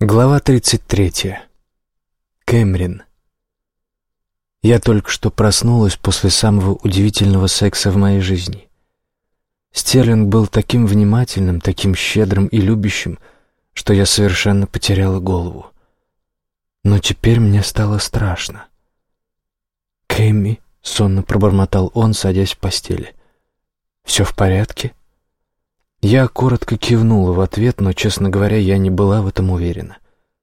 Глава 33. Кэмрин. Я только что проснулась после самого удивительного секса в моей жизни. Стерлинг был таким внимательным, таким щедрым и любящим, что я совершенно потеряла голову. Но теперь мне стало страшно. «Кэмми», — сонно пробормотал он, садясь в постели. «Все в порядке?» Я коротко кивнула в ответ, но, честно говоря, я не была в этом уверена.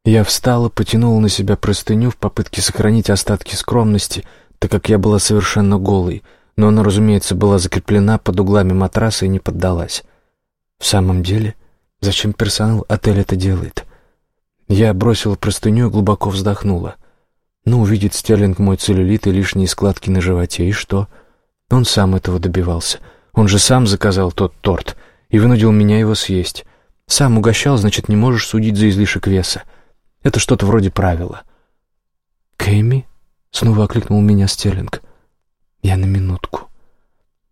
Я встала, потянула на себя простыню в попытке сохранить остатки скромности, так как я была совершенно голой, но она, разумеется, была закреплена под углами матраса и не поддалась. В самом деле, зачем персонал отеля это делает? Я бросила простыню и глубоко вздохнула. Ну, увидит Стерлинг мой целлюлит и лишние складки на животе, и что? Он сам этого добивался. Он же сам заказал тот торт — и вынудил меня его съесть. Сам угощал, значит, не можешь судить за излишек веса. Это что-то вроде правила. «Кэми?» — снова окликнул меня Стерлинг. «Я на минутку».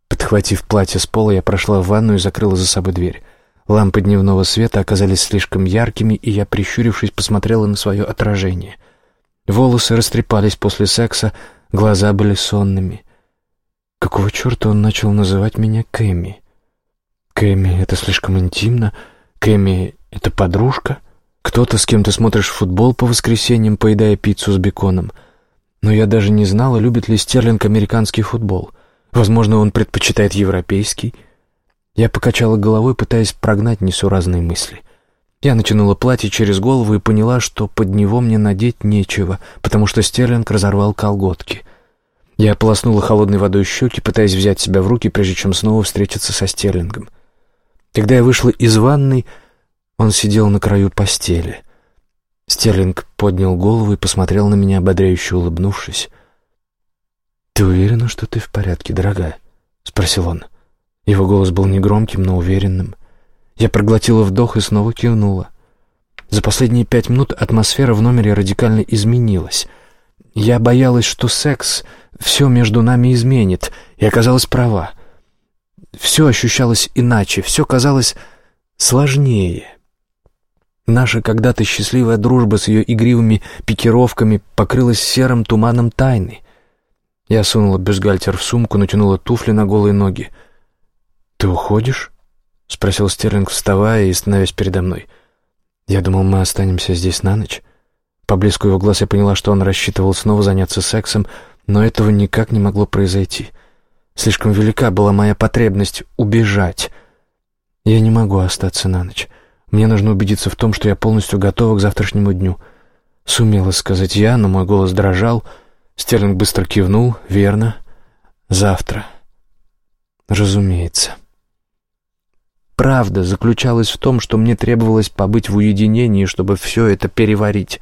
Подхватив платье с пола, я прошла в ванную и закрыла за собой дверь. Лампы дневного света оказались слишком яркими, и я, прищурившись, посмотрела на свое отражение. Волосы растрепались после секса, глаза были сонными. Какого черта он начал называть меня Кэми? Кэми — это слишком интимно. Кэми — это подружка. Кто-то, с кем ты смотришь футбол по воскресеньям, поедая пиццу с беконом. Но я даже не знала, любит ли Стерлинг американский футбол. Возможно, он предпочитает европейский. Я покачала головой, пытаясь прогнать несуразные мысли. Я натянула платье через голову и поняла, что под него мне надеть нечего, потому что Стерлинг разорвал колготки. Я ополоснула холодной водой щеки, пытаясь взять себя в руки, прежде чем снова встретиться со Стерлингом. Когда я вышла из ванной, он сидел на краю постели. Стерлинг поднял голову и посмотрел на меня, ободряюще улыбнувшись. «Ты уверена, что ты в порядке, дорогая?» — спросил он. Его голос был негромким, но уверенным. Я проглотила вдох и снова кивнула. За последние пять минут атмосфера в номере радикально изменилась. Я боялась, что секс все между нами изменит, и оказалась права. Все ощущалось иначе, все казалось сложнее. Наша когда-то счастливая дружба с ее игривыми пикировками покрылась серым туманом тайны. Я сунула бюстгальтер в сумку, натянула туфли на голые ноги. «Ты уходишь?» — спросил Стерлинг, вставая и становясь передо мной. Я думал, мы останемся здесь на ночь. По блеску его глаз я поняла, что он рассчитывал снова заняться сексом, но этого никак не могло произойти. Слишком велика была моя потребность убежать. Я не могу остаться на ночь. Мне нужно убедиться в том, что я полностью готова к завтрашнему дню. Сумела сказать я, но мой голос дрожал. Стерлинг быстро кивнул. «Верно. Завтра». «Разумеется». Правда заключалась в том, что мне требовалось побыть в уединении, чтобы все это переварить.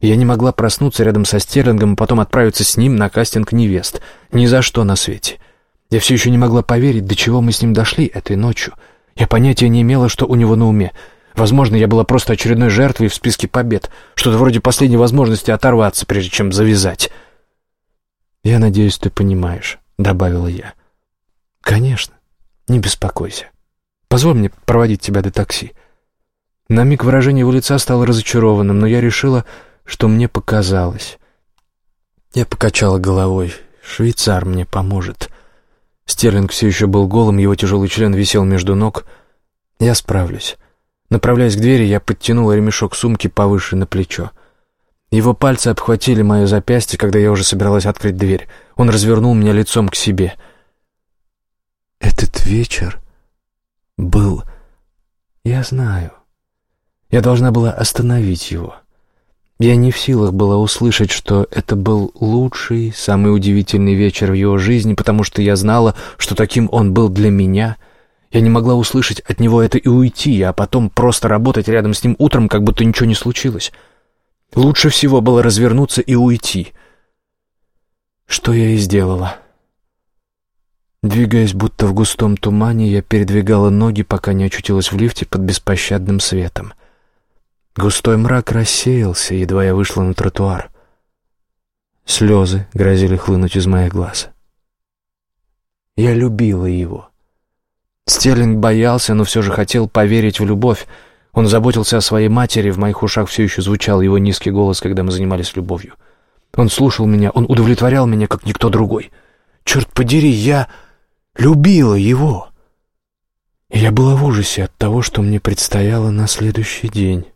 Я не могла проснуться рядом со Стерлингом и потом отправиться с ним на кастинг невест. Ни за что на свете. Я все еще не могла поверить, до чего мы с ним дошли этой ночью. Я понятия не имела, что у него на уме. Возможно, я была просто очередной жертвой в списке побед, что-то вроде последней возможности оторваться, прежде чем завязать. «Я надеюсь, ты понимаешь», — добавила я. «Конечно. Не беспокойся. Позволь мне проводить тебя до такси». На миг выражение его лица стало разочарованным, но я решила, что мне показалось. Я покачала головой. «Швейцар мне поможет». Стерлинг все еще был голым, его тяжелый член висел между ног. «Я справлюсь». Направляясь к двери, я подтянула ремешок сумки повыше на плечо. Его пальцы обхватили мое запястье, когда я уже собиралась открыть дверь. Он развернул меня лицом к себе. «Этот вечер был...» «Я знаю. Я должна была остановить его». Я не в силах была услышать, что это был лучший, самый удивительный вечер в его жизни, потому что я знала, что таким он был для меня. Я не могла услышать от него это и уйти, а потом просто работать рядом с ним утром, как будто ничего не случилось. Лучше всего было развернуться и уйти. Что я и сделала. Двигаясь будто в густом тумане, я передвигала ноги, пока не очутилась в лифте под беспощадным светом. Густой мрак рассеялся, едва я вышла на тротуар. Слезы грозили хлынуть из моих глаз. Я любила его. Стерлинг боялся, но все же хотел поверить в любовь. Он заботился о своей матери, в моих ушах все еще звучал его низкий голос, когда мы занимались любовью. Он слушал меня, он удовлетворял меня, как никто другой. Черт подери, я любила его. Я была в ужасе от того, что мне предстояло на следующий день.